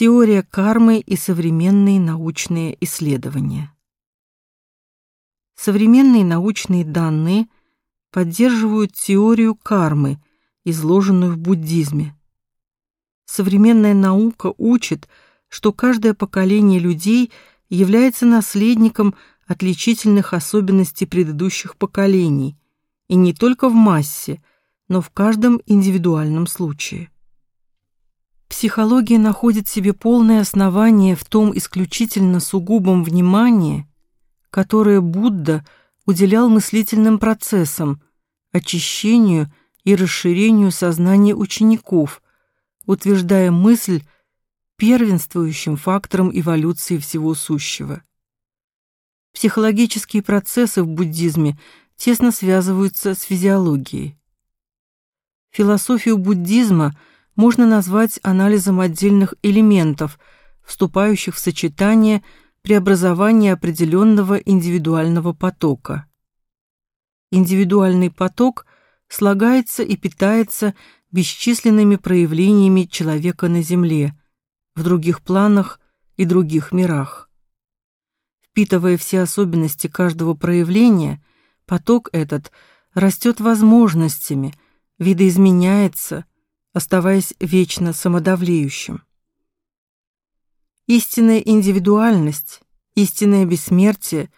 Теория кармы и современные научные исследования. Современные научные данные поддерживают теорию кармы, изложенную в буддизме. Современная наука учит, что каждое поколение людей является наследником отличительных особенностей предыдущих поколений, и не только в массе, но в каждом индивидуальном случае. Психология находит себе полное основание в том исключительно сугубом внимании, которое Будда уделял мыслительным процессам, очищению и расширению сознания учеников, утверждая мысль первенствующим фактором эволюции всего сущего. Психологические процессы в буддизме тесно связываются с физиологией. Философию буддизма – можно назвать анализом отдельных элементов, вступающих в сочетание при образовании определенного индивидуального потока. Индивидуальный поток слагается и питается бесчисленными проявлениями человека на Земле, в других планах и других мирах. Впитывая все особенности каждого проявления, поток этот растет возможностями, видоизменяется, оставаясь вечно самодавлеющим. Истинная индивидуальность, истинное бессмертие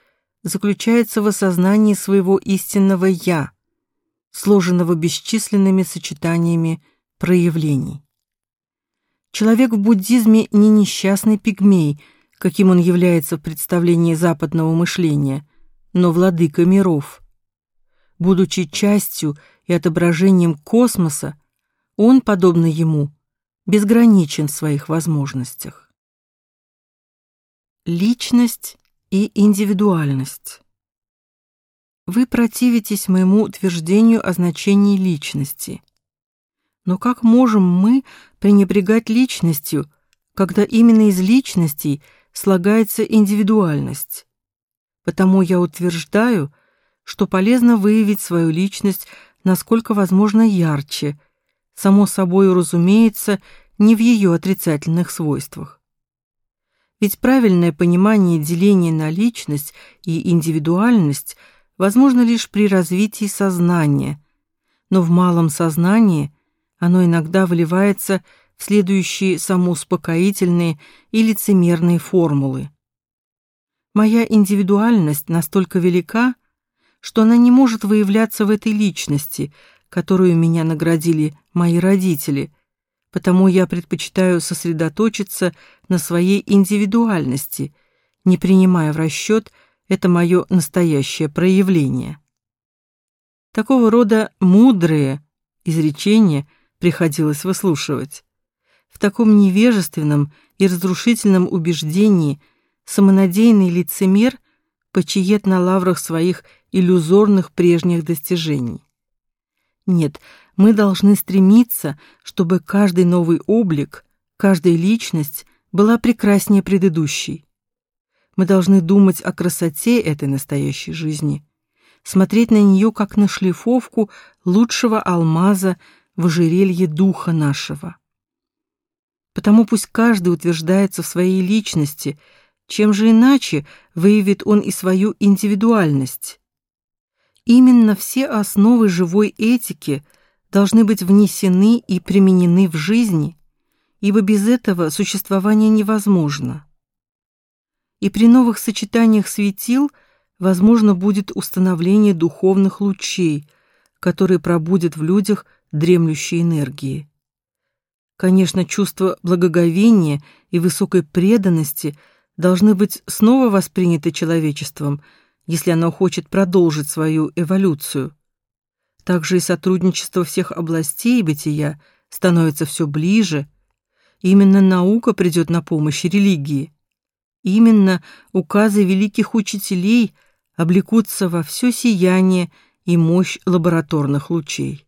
заключается в осознании своего истинного «я», сложенного бесчисленными сочетаниями проявлений. Человек в буддизме не несчастный пигмей, каким он является в представлении западного мышления, но владыка миров. Будучи частью и отображением космоса, он, подобно ему, безграничен в своих возможностях. Личность и индивидуальность. Вы противитесь моему утверждению о значении личности. Но как можем мы пренебрегать личностью, когда именно из личностей слагается индивидуальность? Потому я утверждаю, что полезно выявить свою личность насколько возможно ярче – само собой разумеется, не в ее отрицательных свойствах. Ведь правильное понимание деления на личность и индивидуальность возможно лишь при развитии сознания, но в малом сознании оно иногда выливается в следующие самоуспокоительные и лицемерные формулы. Моя индивидуальность настолько велика, что она не может выявляться в этой личности, которую меня наградили мои родители, потому я предпочитаю сосредоточиться на своей индивидуальности, не принимая в расчет это мое настоящее проявление. Такого рода мудрые изречения приходилось выслушивать. В таком невежественном и разрушительном убеждении самонадеянный лицемер почиет на лаврах своих иллюзорных прежних достижений. Нет, мы должны стремиться, чтобы каждый новый облик, каждая личность была прекраснее предыдущей. Мы должны думать о красоте этой настоящей жизни, смотреть на нее как на шлифовку лучшего алмаза в ожерелье духа нашего. Потому пусть каждый утверждается в своей личности, чем же иначе выявит он и свою индивидуальность. Именно все основы живой этики должны быть внесены и применены в жизни, ибо без этого существование невозможно. И при новых сочетаниях светил возможно будет установление духовных лучей, которые пробудят в людях дремлющие энергии. Конечно, чувство благоговения и высокой преданности должны быть снова восприняты человечеством – если оно хочет продолжить свою эволюцию. Также и сотрудничество всех областей бытия становится все ближе. Именно наука придет на помощь религии. Именно указы великих учителей облекутся во все сияние и мощь лабораторных лучей.